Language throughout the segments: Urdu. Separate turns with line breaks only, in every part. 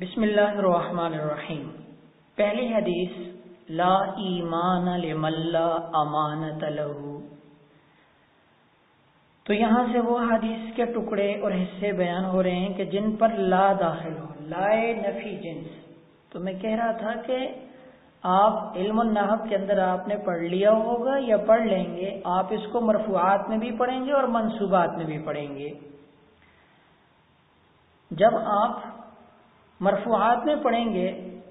بسم اللہ الرحمن الرحیم۔ پہلی حدیث، لا ایمان لمن لا امانت لہو تو یہاں سے وہ حدیث کے ٹکڑے اور حصے بیان ہو رہے ہیں کہ جن پر لا داخل ہو، لائے نفی جنس۔ تو میں کہہ رہا تھا کہ آپ علم النحب کے اندر آپ نے پڑھ لیا ہوگا یا پڑھ لیں گے، آپ اس کو مرفوعات میں بھی پڑھیں گے اور منصوبات میں بھی پڑھیں گے۔ جب آپ مرفوعات میں پڑھیں گے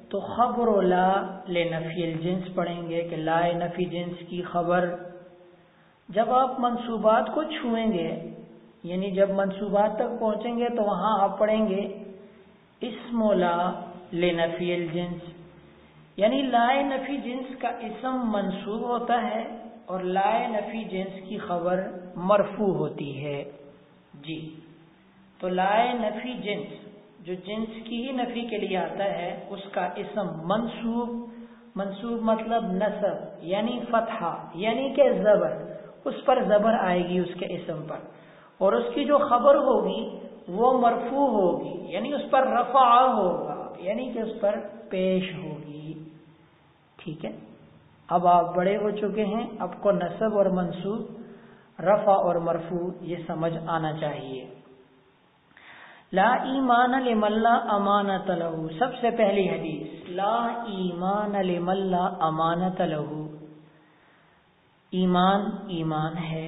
تو خبر و لا لے نفی الجنس پڑھیں گے کہ لا نفی جنس کی خبر۔ جب آپ منصوبات کو چھوئیں گے یعنی جب منصوبات تک پہنچیں گے تو وہاں آپ پڑھیں گے اسم و لا لے نفی الجنس۔ یعنی لائے نفی جنس کا اسم منصوب ہوتا ہے اور لائے نفی جنس کی خبر مرفو ہوتی ہے۔ جی تو لائے نفی جنس جو جنس کی ہی نفی کے لیے آتا ہے، اس کا اسم منصوب منصوب مطلب نصب یعنی فتحہ یعنی کہ زبر، اس پر زبر آئے گی اس کے اسم پر۔ اور اس کی جو خبر ہوگی، وہ مرفوع ہوگی یعنی اس پر رفع ہوگا یعنی کہ اس پر پیش ہوگی۔ ٹھیک ہے؟ اب آپ بڑے ہو چکے ہیں آپ کو نصب اور منصوب، رفع اور مرفوع، یہ سمجھ آنا چاہیے۔ لا ایمان لملا امانت لہو سب سے پہلی حدیث. لا ایمان لملا امانت لہو ایمان ایمان ہے.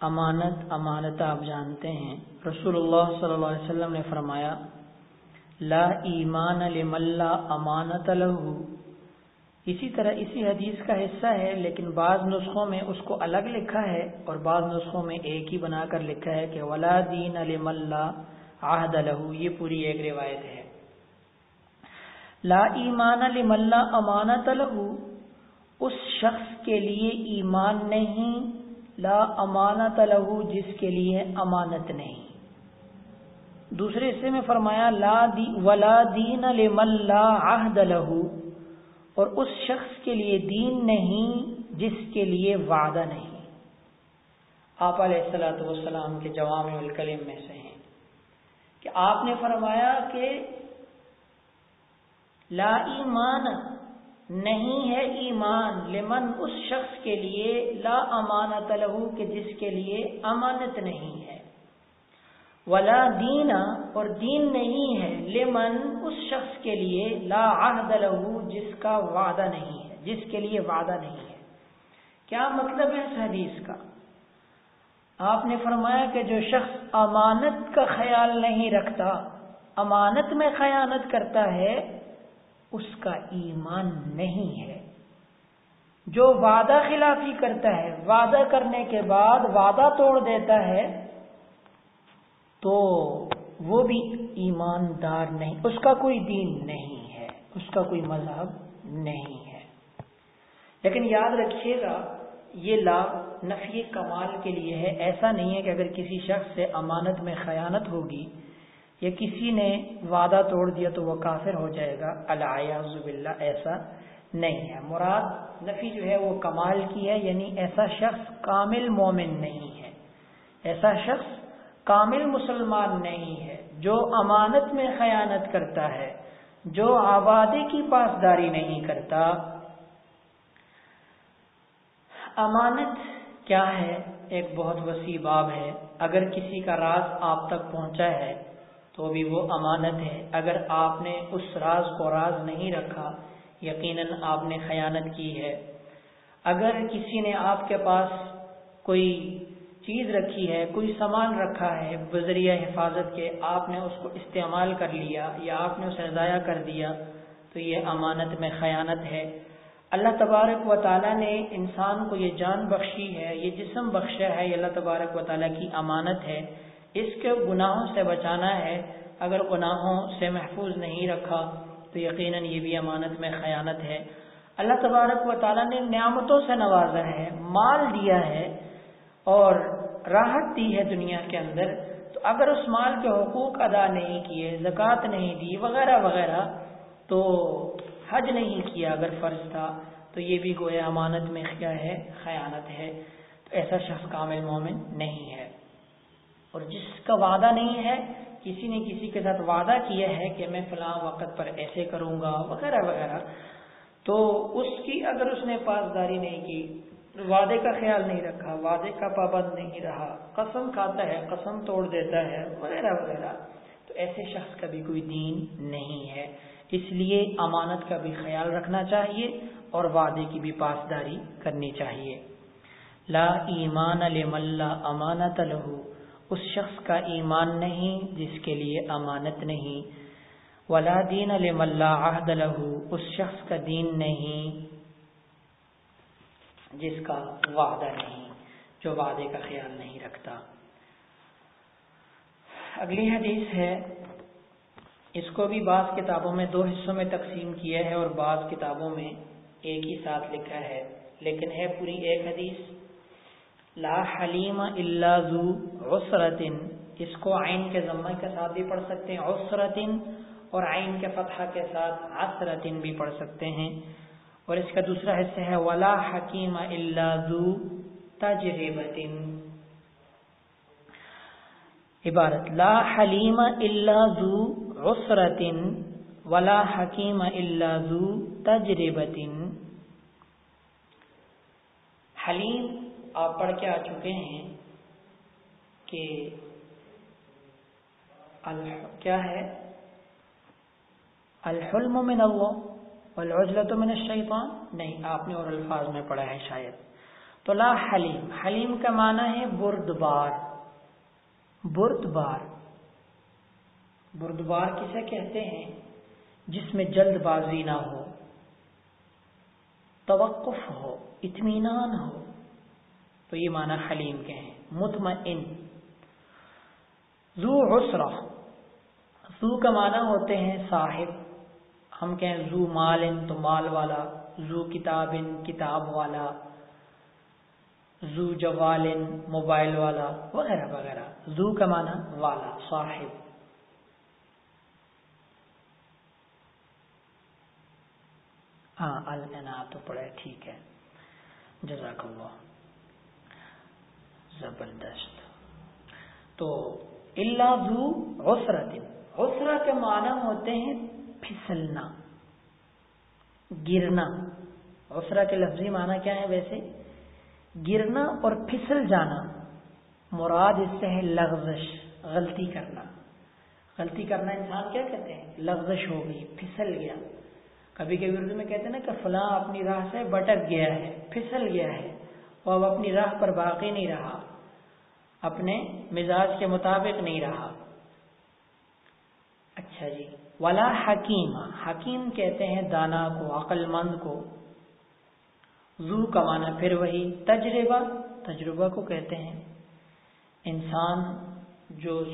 امانت امانت آپ جانتے ہیں. رسول اللہ صلی اللہ علیہ وسلم نے فرمایا، لا ایمان لملا امانت لہو اسی طرح اسی حدیث کا حصہ ہے، لیکن بعض نسخوں میں اس کو الگ لکھا ہے اور بعض نسخوں میں ایک ہی بنا کر لکھا ہے کہ ولا دین لملا عہد لہو، یہ پوری ایک روایت ہے۔ لا ایمان لملا امانت لہو، اس شخص کے لیے ایمان نہیں، لا امانت لہو، جس کے لیے امانت نہیں۔ دوسرے حصے میں فرمایا، لا دی، ولا دین لملا عہد لہو، اور اس شخص کے لیے دین نہیں، جس کے لیے وعدہ نہیں۔ آپ علیہ السلاۃ والسلام کے جوام الکلم میں سے ہیں۔ کہ آپ نے فرمایا کہ لا ایمان نہیں ہے ایمان لمن اس شخص کے لیے لا امانت لہو کہ جس کے لیے امانت نہیں ہے۔ ولا دینا اور دین نہیں ہے لمن اس شخص کے لیے لا عہد لہو جس کا وعدہ نہیں ہے، جس کے لیے وعدہ نہیں ہے۔ کیا مطلب ہے اس حدیث کا؟ آپ نے فرمایا کہ جو شخص امانت کا خیال نہیں رکھتا، امانت میں خیانت کرتا ہے، اس کا ایمان نہیں ہے۔ جو وعدہ خلافی کرتا ہے، وعدہ کرنے کے بعد وعدہ توڑ دیتا ہے، تو وہ بھی ایماندار نہیں۔ اس کا کوئی دین نہیں ہے، اس کا کوئی مذہب نہیں ہے۔ لیکن یاد رکھیے گا یہ لا نفی کمال کے لیے ہے۔ ایسا نہیں ہے کہ اگر کسی شخص سے امانت میں خیانت ہوگی یا کسی نے وعدہ توڑ دیا تو وہ کافر ہو جائے گا۔ اللہ ایسا نہیں ہے۔ مراد نفی جو ہے وہ کمال کی ہے یعنی ایسا شخص کامل مومن نہیں ہے۔ ایسا شخص کامل مسلمان نہیں ہے۔ جو امانت میں خیانت کرتا ہے، جو آبادی کی پاسداری نہیں کرتا امانت کیا ہے؟ ایک بہت وسیع باب ہے۔ اگر کسی کا راز آپ تک پہنچا ہے تو بھی وہ امانت ہے۔ اگر آپ نے اس راز کو راز نہیں رکھا، یقیناً آپ نے خیانت کی ہے۔ اگر کسی نے آپ کے پاس کوئی چیز رکھی ہے، کوئی سامان رکھا ہے، بذریعہ حفاظت کے آپ نے اس کو استعمال کر لیا یا آپ نے اسے ضائع کر دیا، تو یہ امانت میں خیانت ہے۔ اللہ تبارک و تعالیٰ نے انسان کو یہ جان بخشی ہے، یہ جسم بخشا ہے، یہ اللہ تبارک و تعالیٰ کی امانت ہے۔ اس کے گناہوں سے بچانا ہے۔ اگر گناہوں سے محفوظ نہیں رکھا، تو یقیناً یہ بھی امانت میں خیانت ہے۔ اللہ تبارک و تعالیٰ نے نعمتوں سے نوازا ہے، مال دیا ہے اور راحت دی ہے دنیا کے اندر۔ تو اگر اس مال کے حقوق ادا نہیں کیے، زکوٰۃ نہیں دی، وغیرہ وغیرہ، تو حج نہیں کیا اگر فرض تھا، تو یہ بھی گویا امانت میں کیا ہے، خیانت ہے۔ تو ایسا شخص کامل مومن نہیں ہے۔ اور جس کا وعدہ نہیں ہے، کسی نے کسی کے ساتھ وعدہ کیا ہے کہ میں فلاں وقت پر ایسے کروں گا وغیرہ وغیرہ، تو اس کی اگر اس نے پاسداری نہیں کی، وعدے کا خیال نہیں رکھا، وعدے کا پابند نہیں رہا، قسم کھاتا ہے، قسم توڑ دیتا ہے، وغیرہ وغیرہ، تو ایسے شخص کا بھی کوئی دین نہیں ہے۔ اس لیے امانت کا بھی خیال رکھنا چاہیے اور وعدے کی بھی پاسداری کرنی چاہیے۔ لا ایمان امانت لہو اس شخص کا ایمان نہیں جس کے لیے امانت نہیں۔ ولا دین عہد لہو اس شخص کا دین نہیں جس کا وعدہ نہیں، جو وعدے کا خیال نہیں رکھتا۔ اگلی حدیث ہے اس کو بھی بعض کتابوں میں دو حصوں میں تقسیم کیا ہے اور بعض کتابوں میں ایک ہی ساتھ لکھا ہے۔ لیکن ہے پوری ایک حدیث۔ لا حلیم اللہ ذو عسرت اس کو عین کے ضمہ کے ساتھ بھی پڑھ سکتے ہیں۔ عسرت اور عین کے فتح کے ساتھ عسرت بھی پڑھ سکتے ہیں۔ اور اس کا دوسرا حصہ ہے۔ ولا حکیم اللہ ذو تجربت عبارت۔ لا حلیم اللہ ذو عسرت ولا حکیم اللہ ذو تجربت حلیم، آپ پڑھ کے آ چکے ہیں کہ کیا ہے؟ الحلم من اللہ والعجلت من الشیطان۔ نہیں، آپ نے اور الفاظ میں پڑھا ہے شاید۔ تو لا حلیم حلیم کا معنی ہے بردبار بردبار۔ بردبار کسے کہتے ہیں جس میں جلد بازی نہ ہو؟ توقف ہو، اطمینان ہو۔ تو یہ معنی حلیم کے ہیں، مطمئن۔ زو عسرہ۔ زو کا معنی ہوتے ہیں صاحب۔ ہم کہیں زو مال تو مال والا۔ زو کتاب کتاب والا۔ زو جوال موبائل والا۔ وغیرہ وغیرہ۔ زو کا معنی والا، صاحب۔ ہاں النا تو پڑے ٹھیک ہے۔ جزاک اللہ زبردست۔ تو اللہ زو غسرت غسرا کے معنی ہوتے ہیں پھسلنا، گرنا۔ غسرا کے لفظی معنی کیا ہے ویسے؟ گرنا اور پھسل جانا۔ مراد اس سے ہے لغزش، غلطی کرنا۔ غلطی کرنا انسان کیا کہتے ہیں؟ لغزش ہو گئی، پھسل گیا۔ کبھی کبھی اردو میں کہتے ہیں نا کہ فلاں اپنی راہ سے بٹک گیا ہے، پھسل گیا ہے، وہ اب اپنی راہ پر باقی نہیں رہا، اپنے مزاج کے مطابق نہیں رہا۔ اچھا جی ولا حکیم حکیم کہتے ہیں دانا کو، عقل مند کو۔ زو کا معنی پھر وہی، تجربہ تجربہ کو کہتے ہیں۔ انسان جو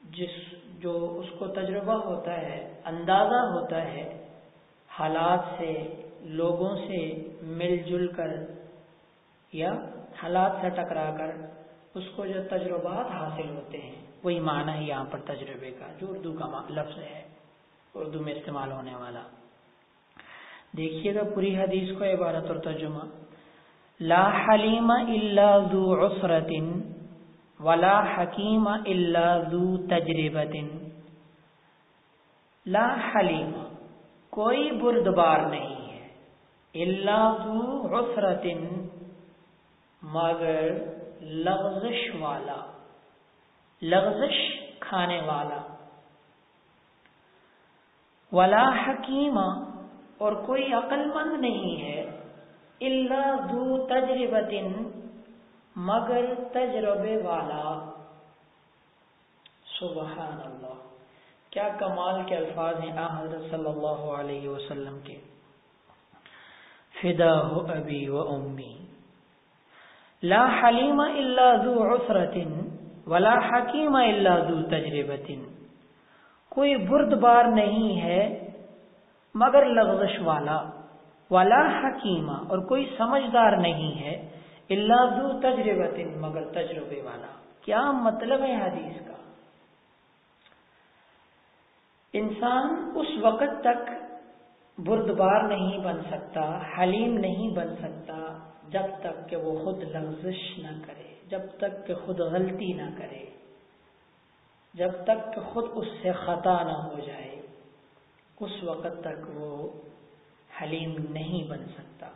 جس، جو اس کو تجربہ ہوتا ہے، اندازہ ہوتا ہے حالات سے، لوگوں سے مل جل کر یا حالات سے ٹکرا کر اس کو جو تجربات حاصل ہوتے ہیں، وہی معنی ہے یہاں پر تجربے کا، جو اردو کا لفظ ہے، اردو میں استعمال ہونے والا۔ دیکھیے گا پوری حدیث کو عبارت اور ترجمہ۔ لا حلیم الا ذو عسرت ولا حکیم الا ذو تجربت لا حلیم۔ کوئی بردبار نہیں ہے۔ اللہ ذو عسرت مگر لغزش والا، لغزش کھانے والا۔ ولا حکیم، اور کوئی عقل مند نہیں ہے۔ اللہ دو تجربت مگر تجربے والا۔ سبحان اللہ۔ کیا کمال کے الفاظ ہیں آ حضرت صلی اللہ علیہ وسلم کے؟ فدا ہو ابی و امی۔ لا حلیم الا ذو عسرت ولا حکیم الا ذو تجربت کوئی بردبار نہیں ہے مگر لغزش والا۔ ولا حکیمہ اور کوئی سمجھدار نہیں ہے اللہ ذو تجربت مگر تجربے والا۔ کیا مطلب ہے حدیث کا؟ انسان اس وقت تک بردبار نہیں بن سکتا، حلیم نہیں بن سکتا جب تک کہ وہ خود لغزش نہ کرے، جب تک کہ خود غلطی نہ کرے، جب تک کہ خود اس سے خطا نہ ہو جائے، اس وقت تک وہ حلیم نہیں بن سکتا۔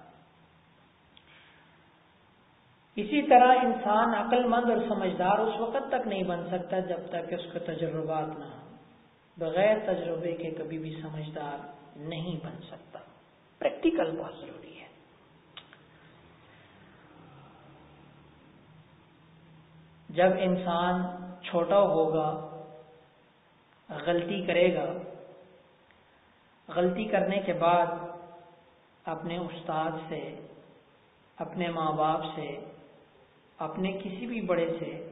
اسی طرح انسان عقل مند اور سمجھدار اس وقت تک نہیں بن سکتا جب تک کہ اس کے تجربات نہ ہوں۔ بغیر تجربے کے کبھی بھی سمجھدار نہیں بن سکتا۔ پریکٹیکل بہت ضروری ہے۔ جب انسان چھوٹا ہوگا، غلطی کرے گا، غلطی کرنے کے بعد اپنے استاد سے، اپنے ماں باپ سے، اپنے کسی بھی بڑے سے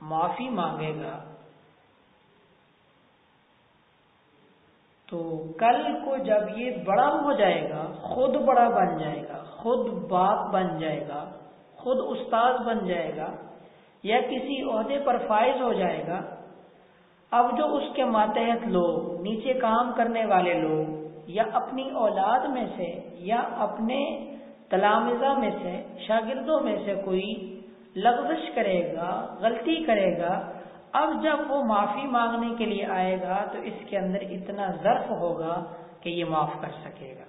معافی مانگے گا تو کل کو جب یہ بڑا ہو جائے گا، خود بڑا بن جائے گا، خود باپ بن جائے گا، خود استاد بن جائے گا یا کسی عہدے پر فائز ہو جائے گا، اب جو اس کے ماتحت لوگ، نیچے کام کرنے والے لوگ، یا اپنی اولاد میں سے، یا اپنے تلامزہ میں سے، شاگردوں میں سے کوئی لغزش کرے گا، غلطی کرے گا اب جب وہ معافی مانگنے کے لیے آئے گا تو اس کے اندر اتنا ظرف ہوگا کہ یہ معاف کر سکے گا۔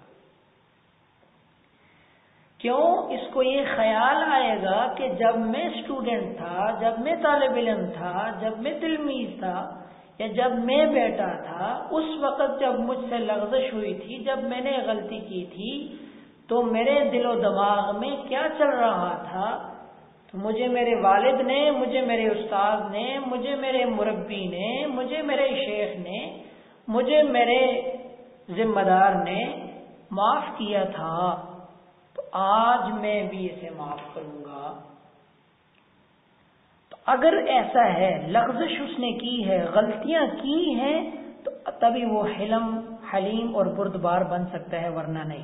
کیوں؟ اس کو یہ خیال آئے گا کہ جب میں اسٹوڈنٹ تھا، جب میں طالب علم تھا، جب میں تلمیز تھا یا جب میں بیٹا تھا، اس وقت جب مجھ سے لغزش ہوئی تھی، جب میں نے غلطی کی تھی، تو میرے دل و دماغ میں کیا چل رہا تھا؟ مجھے میرے والد نے، مجھے میرے استاد نے، مجھے میرے مربی نے، مجھے میرے شیخ نے، مجھے میرے ذمہ دار نے معاف کیا تھا۔ تو آج میں بھی اسے معاف کروں گا۔ تو اگر ایسا ہے، لغزش اس نے کی ہے، غلطیاں کی ہیں، تو تبھی وہ حلم، حلیم اور بردبار بن سکتا ہے، ورنہ نہیں۔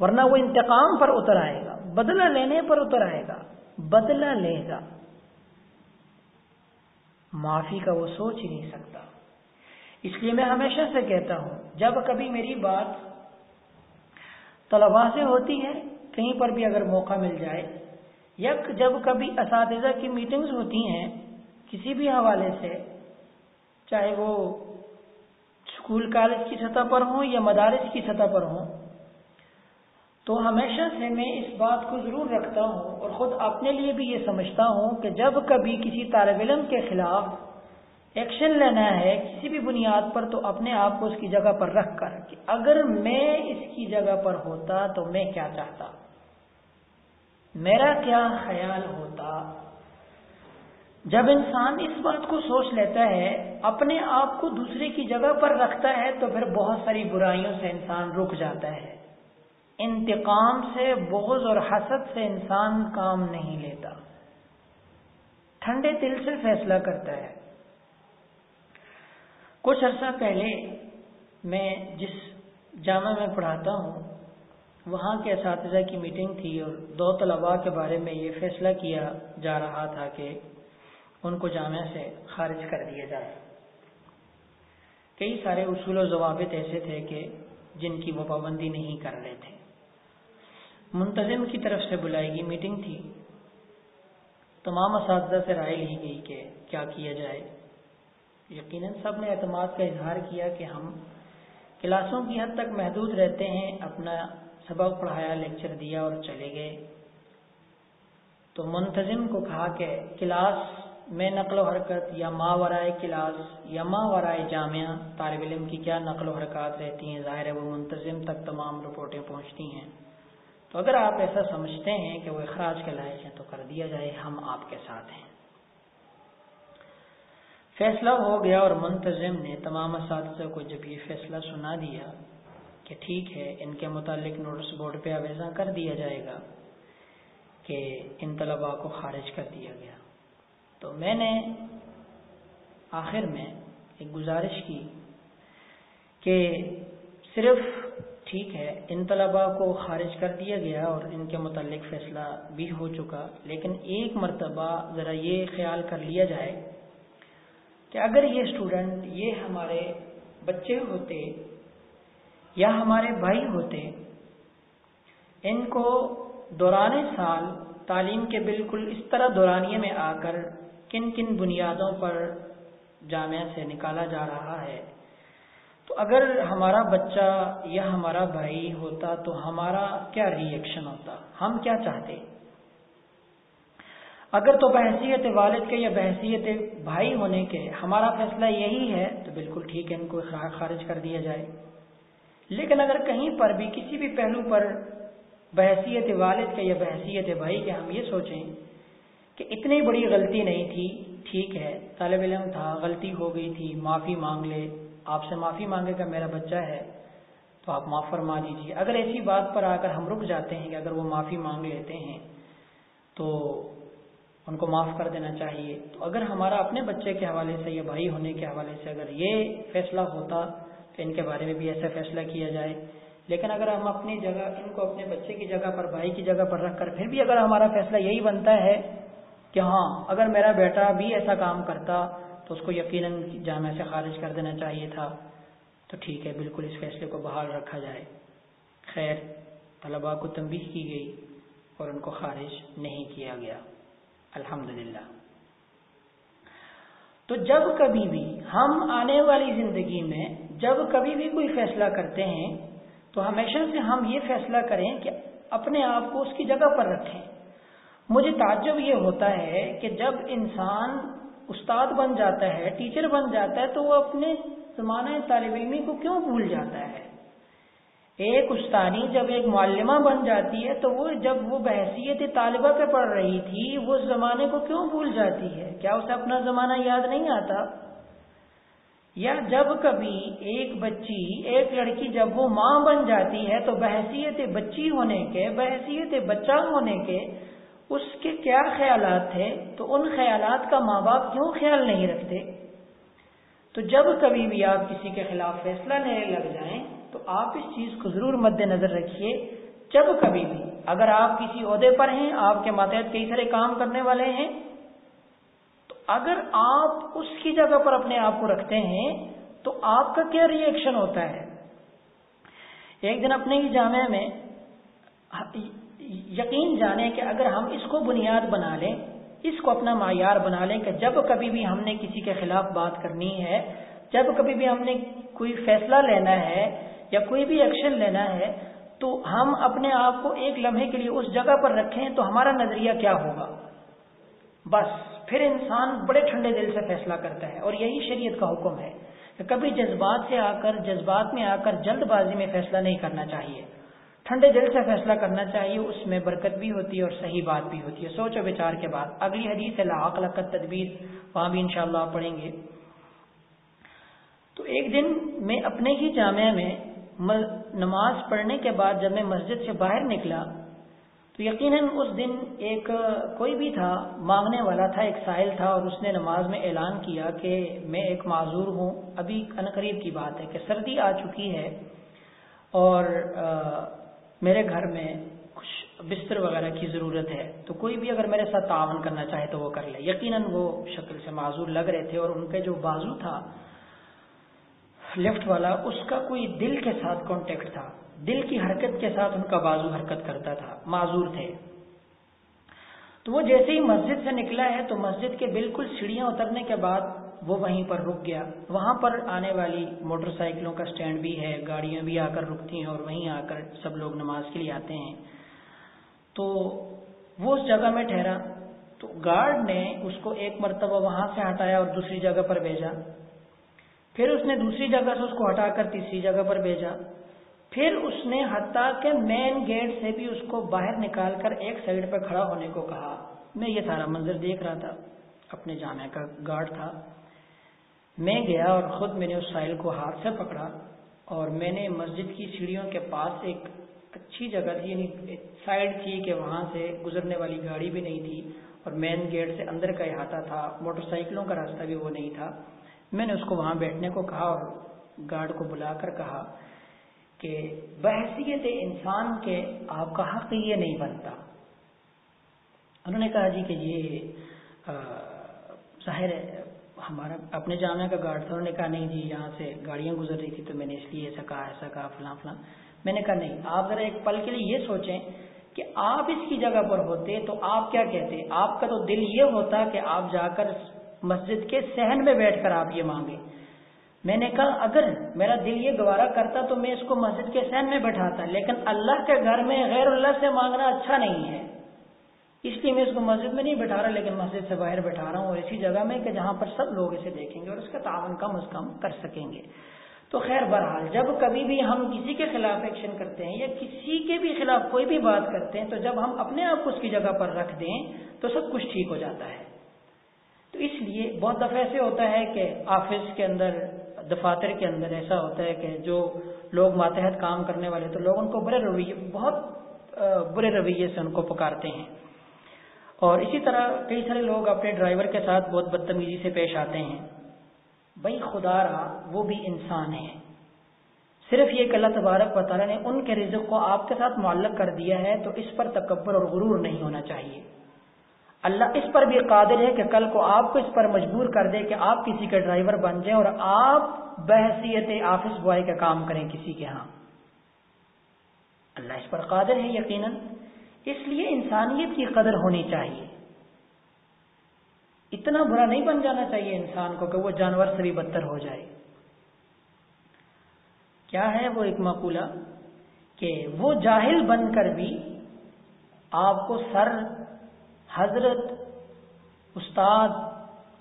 ورنہ وہ انتقام پر اتر آئے گا، بدلہ لینے پر اتر آئے گا۔ بدلہ لے گا۔ معافی کا وہ سوچ ہی نہیں سکتا۔ اس لیے میں ہمیشہ سے کہتا ہوں، جب کبھی میری بات طلبا سے ہوتی ہے، کہیں پر بھی اگر موقع مل جائے، یا جب کبھی اساتذہ کی میٹنگز ہوتی ہیں کسی بھی حوالے سے، چاہے وہ اسکول کالج کی سطح پر ہوں یا مدارس کی سطح پر ہوں تو ہمیشہ سے میں اس بات کو ضرور رکھتا ہوں اور خود اپنے لیے بھی یہ سمجھتا ہوں کہ جب کبھی کسی طالب علم کے خلاف ایکشن لینا ہے کسی بھی بنیاد پر تو اپنے آپ کو اس کی جگہ پر رکھ کر کہ اگر میں اس کی جگہ پر ہوتا تو میں کیا چاہتا؟ میرا کیا خیال ہوتا؟ جب انسان اس بات کو سوچ لیتا ہے، اپنے آپ کو دوسرے کی جگہ پر رکھتا ہے تو پھر بہت ساری برائیوں سے انسان رک جاتا ہے۔ انتقام سے، بغض اور حسد سے انسان کام نہیں لیتا۔ ٹھنڈے دل سے فیصلہ کرتا ہے۔ کچھ عرصہ پہلے میں جس جامعہ میں پڑھاتا ہوں، وہاں کے اساتذہ کی میٹنگ تھی اور دو طلباء کے بارے میں یہ فیصلہ کیا جا رہا تھا کہ ان کو جامعہ سے خارج کر دیا جائے۔ کئی سارے اصول و ضوابط ایسے تھے کہ جن کی وہ پابندی نہیں کر رہے تھے۔ منتظم کی طرف سے بلائی گئی میٹنگ تھی۔ تمام اساتذہ سے رائے لی گئی کہ کیا کیا جائے۔ یقیناً سب نے اعتماد کا اظہار کیا کہ ہم کلاسوں کی حد تک محدود رہتے ہیں، اپنا سبق پڑھایا لیکچر دیا اور چلے گئے۔ تو منتظم کو کہا کہ کلاس میں نقل و حرکت، یا ماں ورائے کلاس، یا ماں ورائے جامعہ، طالب علم کی کیا نقل و حرکات رہتی ہیں؟ ظاہر ہے وہ منتظم تک تمام رپورٹیں پہنچتی ہیں۔ تو اگر آپ ایسا سمجھتے ہیں کہ وہ اخراج کے لائق ہیں تو کر دیا جائے، ہم آپ کے ساتھ ہیں۔ فیصلہ ہو گیا اور منتظم نے تمام اساتذہ کو جب یہ فیصلہ سنا دیا کہ ٹھیک ہے، ان کے متعلق نوٹس بورڈ پہ آویزاں کر دیا جائے گا کہ ان طلباء کو خارج کر دیا گیا۔ تو میں نے آخر میں ایک گزارش کی کہ صرف ٹھیک ہے، ان طلباء کو خارج کر دیا گیا اور ان کے متعلق فیصلہ بھی ہو چکا، لیکن ایک مرتبہ ذرا یہ خیال کر لیا جائے کہ اگر یہ اسٹوڈنٹ یہ ہمارے بچے ہوتے یا ہمارے بھائی ہوتے، ان کو دوران سال تعلیم کے بالکل اس طرح دورانیے میں آ کر کن کن بنیادوں پر جامعہ سے نکالا جا رہا ہے۔ تو اگر ہمارا بچہ یا ہمارا بھائی ہوتا تو ہمارا کیا ری ایکشن ہوتا؟ ہم کیا چاہتے؟ اگر تو بحثیت والد کے یا بحثیت بھائی ہونے کے ہمارا فیصلہ یہی ہے، تو بالکل ٹھیک ہے، ان کو خارج کر دیا جائے۔ لیکن اگر کہیں پر بھی کسی بھی پہلو پر بحثیت والد کے یا بحثیت بھائی کے ہم یہ سوچیں کہ اتنی بڑی غلطی نہیں تھی، ٹھیک ہے، طالب علم تھا، غلطی ہو گئی تھی، معافی مانگ لے۔ آپ سے معافی مانگے گا میرا بچہ ہے، تو آپ معاف فرما دیجیے اگر ایسی بات پر آ کر ہم رک جاتے ہیں کہ اگر وہ معافی مانگ لیتے ہیں، تو ان کو معاف کر دینا چاہیے۔ تو اگر ہمارا اپنے بچے کے حوالے سے یا بھائی ہونے کے حوالے سے اگر یہ فیصلہ ہوتا تو ان کے بارے میں بھی ایسا فیصلہ کیا جائے، لیکن اگر ہم اپنی جگہ، ان کو اپنے بچے کی جگہ پر، بھائی کی جگہ پر رکھ کر پھر بھی اگر ہمارا فیصلہ یہی بنتا ہے کہ ہاں اگر میرا بیٹا بھی ایسا کام کرتا تو اس کو یقیناً جامعہ سے خارج کر دینا چاہیے تھا۔ تو ٹھیک ہے، بالکل اس فیصلے کو بحال رکھا جائے۔ خیر، طلباء کو تنبیہ کی گئی اور ان کو خارج نہیں کیا گیا۔ الحمد تو جب کبھی بھی ہم آنے والی زندگی میں جب کبھی بھی کوئی فیصلہ کرتے ہیں، تو ہمیشہ سے ہم یہ فیصلہ کریں کہ اپنے آپ کو اس کی جگہ پر رکھیں۔ مجھے تعجب یہ ہوتا ہے کہ جب انسان استاد بن جاتا ہے ٹیچر بن جاتا ہے، تو وہ اپنے زمانہ طالب علمی کو کیوں بھول جاتا ہے؟ ایک استانی جب ایک معلمہ بن جاتی ہے، تو وہ جب وہ بحثیت طالبہ پہ پڑھ رہی تھی، وہ زمانے کو کیوں بھول جاتی ہے؟ کیا اسے اپنا زمانہ یاد نہیں آتا؟ یا جب کبھی ایک بچی، ایک لڑکی جب وہ ماں بن جاتی ہے، تو بحثیت بچی ہونے کے، بحثیت بچہ ہونے کے اس کے کیا خیالات تھے تو ان خیالات کا ماں باپ کیوں خیال نہیں رکھتے۔ تو جب کبھی بھی آپ کسی کے خلاف فیصلہ لینے لگ جائیں، تو آپ اس چیز کو ضرور مد نظر رکھیے۔ جب کبھی بھی اگر آپ کسی عہدے پر ہیں، آپ کے ماتحت کئی سارے کام کرنے والے ہیں، تو اگر آپ اس کی جگہ پر اپنے آپ کو رکھتے ہیں، تو آپ کا کیا ری ایکشن ہوتا ہے؟ ایک دن اپنے ہی جامعہ میں یقین جانے کہ اگر ہم اس کو بنیاد بنا لیں، اس کو اپنا معیار بنا لیں کہ جب کبھی بھی ہم نے کسی کے خلاف بات کرنی ہے، جب کبھی بھی ہم نے کوئی فیصلہ لینا ہے یا کوئی بھی ایکشن لینا ہے، تو ہم اپنے آپ کو ایک لمحے کے لیے اس جگہ پر رکھیں تو ہمارا نظریہ کیا ہوگا؟ بس، پھر انسان بڑے ٹھنڈے دل سے فیصلہ کرتا ہے اور یہی شریعت کا حکم ہے کہ کبھی جذبات سے آ کر، جذبات میں آ کر جلد بازی میں فیصلہ نہیں کرنا چاہیے۔ ٹھنڈے دل سے فیصلہ کرنا چاہیے، اس میں برکت بھی ہوتی ہے اور صحیح بات بھی ہوتی ہے۔ سوچ و بچار کے بعد۔ اگلی حدیث لقت تدبیر۔ وہاں بھی انشاءاللہ شاء پڑھیں گے۔ تو ایک دن میں اپنے ہی جامعہ میں نماز پڑھنے کے بعد جب میں مسجد سے باہر نکلا، تو یقیناً اس دن ایک کوئی بھی تھا، مانگنے والا تھا، ایک سائل تھا اور اس نے نماز میں اعلان کیا کہ میں ایک معذور ہوں۔ ابھی انقریب کی بات ہے کہ سردی آ چکی ہے اور میرے گھر میں کچھ بستر وغیرہ کی ضرورت ہے، تو کوئی بھی اگر میرے ساتھ تعاون کرنا چاہے تو وہ کر لے۔ یقیناً وہ شکل سے معذور لگ رہے تھے اور ان کے جو بازو تھا لیفٹ والا، اس کا کوئی دل کے ساتھ کانٹیکٹ تھا۔ دل کی حرکت کے ساتھ ان کا بازو حرکت کرتا تھا، معذور تھے۔ تو وہ جیسے ہی مسجد سے نکلا ہے، تو مسجد کے بالکل سیڑھیاں اترنے کے بعد وہ وہیں پر رک گیا۔ وہاں پر آنے والی موٹر سائیکلوں کا سٹینڈ بھی ہے، گاڑیاں بھی آ کر رکتی ہیں اور وہیں آ کر سب لوگ نماز کے لیے آتے ہیں۔ تو وہ اس جگہ میں ٹھہرا۔ تو گارڈ نے اس کو ایک مرتبہ وہاں سے ہٹایا اور دوسری جگہ پر بھیجا۔ پھر اس نے دوسری جگہ سے اس کو ہٹا کر تیسری جگہ پر بھیجا۔ پھر اس نے حتیٰ کے مین گیٹ سے بھی اس کو باہر نکال کر ایک سائڈ پہ کھڑا ہونے کو کہا۔ میں یہ سارا منظر دیکھ رہا تھا۔ اپنے جامع کا گارڈ تھا۔ میں گیا اور خود میں نے اس ساحل کو ہاتھ سے پکڑا اور میں نے مسجد کی سیڑھیوں کے پاس ایک اچھی جگہ تھی یعنی سائڈ تھی کہ وہاں سے گزرنے والی گاڑی بھی نہیں تھی اور مین گیٹ سے اندر کا احاطہ تھا موٹر سائیکلوں کا راستہ بھی وہ نہیں تھا۔ میں نے اس کو وہاں بیٹھنے کو کہا اور گارڈ کو بلا کر کہا کہ بحثیت انسان کے آپ کا حق یہ نہیں بنتا۔ انہوں نے کہا جی کہ یہ ظاہر ہے ہمارا اپنے جامعہ کا گارڈ تھا، انہوں نے کہا نہیں جی یہاں سے گاڑیاں گزر رہی تھی تو میں نے اس لیے ایسا کہا ایسا کہا، فلاں فلاں۔ میں نے کہا نہیں، آپ ذرا ایک پل کے لیے یہ سوچیں کہ آپ اس کی جگہ پر ہوتے تو آپ کیا کہتے؟ آپ کا تو دل یہ ہوتا کہ آپ جا کر مسجد کے سہن میں بیٹھ کر آپ یہ مانگے۔ میں نے کہا اگر میرا دل یہ گوارا کرتا تو میں اس کو مسجد کے سہن میں بیٹھاتا لیکن اللہ کے گھر میں غیر اللہ سے مانگنا اچھا نہیں ہے۔ اس لیے میں اس کو مسجد میں نہیں بیٹھا رہا، لیکن مسجد سے باہر بیٹھا رہا ہوں اور اسی جگہ میں کہ جہاں پر سب لوگ اسے دیکھیں گے اور اس کا تعاون کم از کم کر سکیں گے۔ تو خیر بہرحال، جب کبھی بھی ہم کسی کے خلاف ایکشن کرتے ہیں یا کسی کے بھی خلاف کوئی بھی بات کرتے ہیں، تو جب ہم اپنے آپ کو اس کی جگہ پر رکھ دیں، تو سب کچھ ٹھیک ہو جاتا ہے۔ تو اس لیے بہت دفعہ ایسے ہوتا ہے کہ آفس کے اندر، دفاتر کے اندر ایسا ہوتا ہے کہ جو لوگ ماتحت کام کرنے والے، تو لوگ ان کو برے رویے، بہت برے رویے سے ان کو پکارتے ہیں۔ اور اسی طرح کئی سارے لوگ اپنے ڈرائیور کے ساتھ بہت بدتمیزی سے پیش آتے ہیں۔ بھائی خدا رہا، وہ بھی انسان ہے۔ صرف یہ کہ اللہ تبارک و تعالیٰ نے ان کے رزق کو آپ کے ساتھ معلق کر دیا ہے تو اس پر تکبر اور غرور نہیں ہونا چاہیے۔ اللہ اس پر بھی قادر ہے کہ کل کو آپ کو اس پر مجبور کر دے کہ آپ کسی کے ڈرائیور بن جائیں اور آپ بحثیت آفس بوائے کا کام کریں کسی کے ہاں۔ اللہ اس پر قادر ہے یقیناً۔ اس لیے انسانیت کی قدر ہونی چاہیے۔ اتنا برا نہیں بن جانا چاہیے انسان کو کہ وہ جانور سے بھی بدتر ہو جائے۔ کیا ہے وہ ایک مقولہ کہ وہ جاہل بن کر بھی آپ کو سر، حضرت، استاد،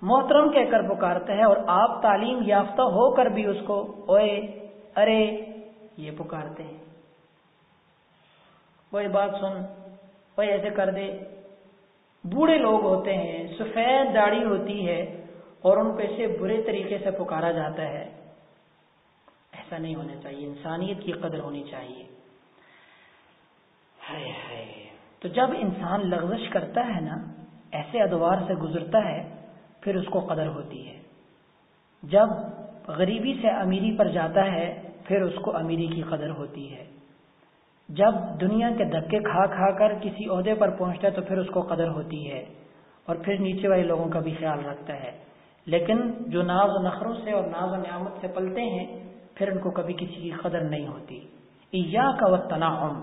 محترم کہہ کر پکارتے ہیں اور آپ تعلیم یافتہ ہو کر بھی اس کو اوے ارے، یہ پکارتے ہیں۔ کوئی بات سن کوئی ایسے کر دے۔ بوڑھے لوگ ہوتے ہیں، سفید داڑھی ہوتی ہے اور ان کو ایسے برے طریقے سے پکارا جاتا ہے۔ ایسا نہیں ہونا چاہیے، انسانیت کی قدر ہونی چاہیے۔ ہائے ہائے۔ تو جب انسان لغزش کرتا ہے نا، ایسے ادوار سے گزرتا ہے، پھر اس کو قدر ہوتی ہے۔ جب غریبی سے امیری پر جاتا ہے، پھر اس کو امیری کی قدر ہوتی ہے۔ جب دنیا کے دھکے کھا کھا کر کسی عہدے پر پہنچتا ہے تو پھر اس کو قدر ہوتی ہے اور پھر نیچے والے لوگوں کا بھی خیال رکھتا ہے۔ لیکن جو ناز و نخروں سے اور ناز و نعمت سے پلتے ہیں، پھر ان کو کبھی کسی کی قدر نہیں ہوتی۔ یا کا و تناعم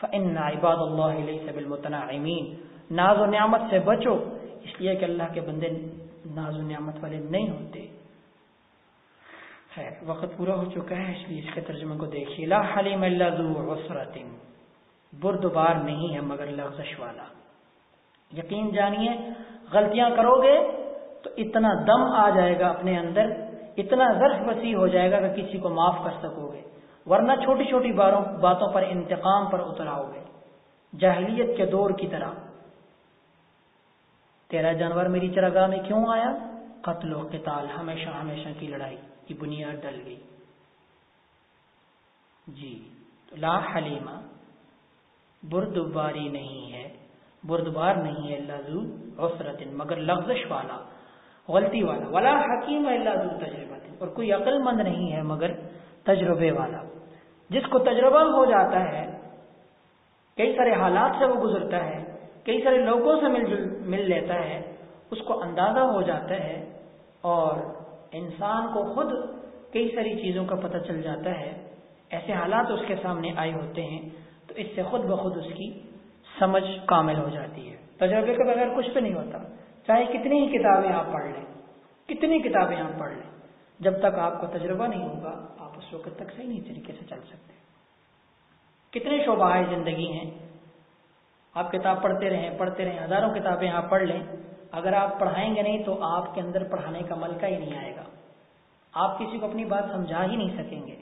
فن عباد اللہ علیہ سب المتناعمین ناز و نعمت سے بچو، اس لیے کہ اللہ کے بندے ناز و نعمت والے نہیں ہوتے۔ خیر، وقت پورا ہو چکا ہے، اس لیے اس کے ترجمے کو دیکھیے۔ لا حلیم اللہ عسرت بردبار نہیں ہے مگر لغزش والا یقین جانیے، غلطیاں کرو گے تو اتنا دم آ جائے گا اپنے اندر، اتنا ظرف وسیع ہو جائے گا کہ کسی کو معاف کر سکو گے۔ ورنہ چھوٹی چھوٹی باتوں پر انتقام پر اتراؤ گے۔ جاہلیت کے دور کی طرح۔ تیرا جانور میری چراگاہ میں کیوں آیا؟ قتل و قتال، ہمیشہ ہمیشہ کی لڑائی۔ کی بنیاد ڈل گئی۔ جی تو لا حلیمہ، بردباری نہیں ہے، بردبار نہیں ہے اللہ ذو عسرت مگر لغزش والا، غلطی والا، ولا حکیم اللہ ذو تجربہ اور کوئی عقل مند نہیں ہے مگر تجربے والا۔ جس کو تجربہ ہو جاتا ہے، کئی سارے حالات سے وہ گزرتا ہے، کئی سارے لوگوں سے مل مل لیتا ہے، اس کو اندازہ ہو جاتا ہے اور انسان کو خود کئی ساری چیزوں کا پتہ چل جاتا ہے، ایسے حالات اس کے سامنے آئے ہوتے ہیں، تو اس سے خود بخود اس کی سمجھ کامل ہو جاتی ہے۔ تجربے کے بغیر کچھ بھی نہیں ہوتا۔ چاہے کتنی ہی کتابیں آپ پڑھ لیں، کتنی کتابیں آپ پڑھ لیں، جب تک آپ کو تجربہ نہیں ہوگا، آپ اس وقت تک صحیح نہیں طریقے سے چل سکتے کتنے شعبہ زندگی ہیں۔ آپ کتاب پڑھتے رہیں پڑھتے رہیں، ہزاروں کتابیں آپ پڑھ لیں اگر آپ پڑھائیں گے نہیں تو آپ کے اندر پڑھانے کا ملکہ ہی نہیں آئے گا۔ آپ کسی کو اپنی بات سمجھا ہی نہیں سکیں گے۔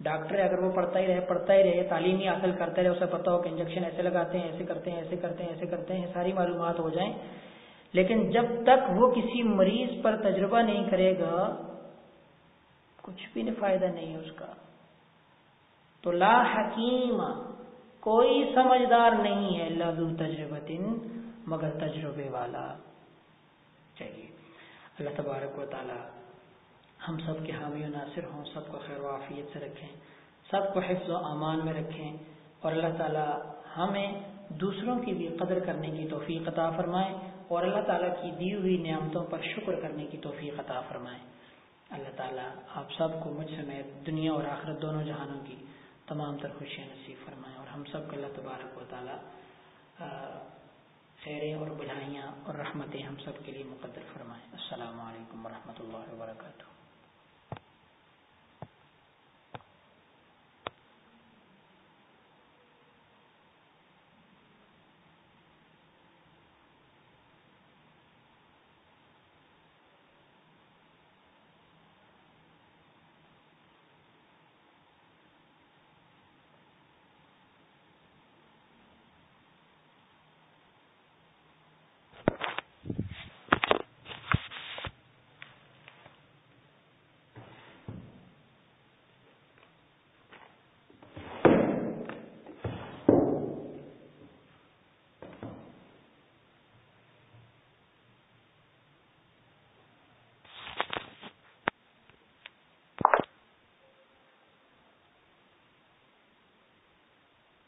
ڈاکٹر اگر وہ پڑھتا ہی رہے، پڑھتا ہی رہے تعلیمی حاصل کرتے رہے، اسے پتا ہو کہ انجیکشن ایسے لگاتے ہیں، ایسے کرتے ہیں، ایسے کرتے ہیں، ایسے کرتے ہیں، ساری معلومات ہو جائیں۔ لیکن جب تک وہ کسی مریض پر تجربہ نہیں کرے گا، کچھ بھی فائدہ نہیں ہے اس کا۔ تو لا حکیم، کوئی سمجھدار نہیں ہے۔ لذو تجربت مگر تجربے والا چلیے اللہ تبارک و تعالی ہم سب کے حامی و ناصر ہوں، سب کو خیر و عافیت سے رکھیں، سب کو حفظ و امان میں رکھیں اور اللہ تعالی ہمیں دوسروں کی بھی قدر کرنے کی توفیق عطا فرمائے اور اللہ تعالیٰ کی دی ہوئی نعمتوں پر شکر کرنے کی توفیق عطا فرمائے۔ اللہ تعالیٰ آپ سب کو مجھ سمیت دنیا اور آخرت دونوں جہانوں کی تمام تر خوشیاں نصیب فرمائیں اور ہم سب کو اللہ تبارک و تعالیٰ خیریں اور بلائیاں اور رحمتیں ہم سب کے لیے مقدر فرمائیں السلام علیکم ورحمۃ اللہ وبرکاتہ۔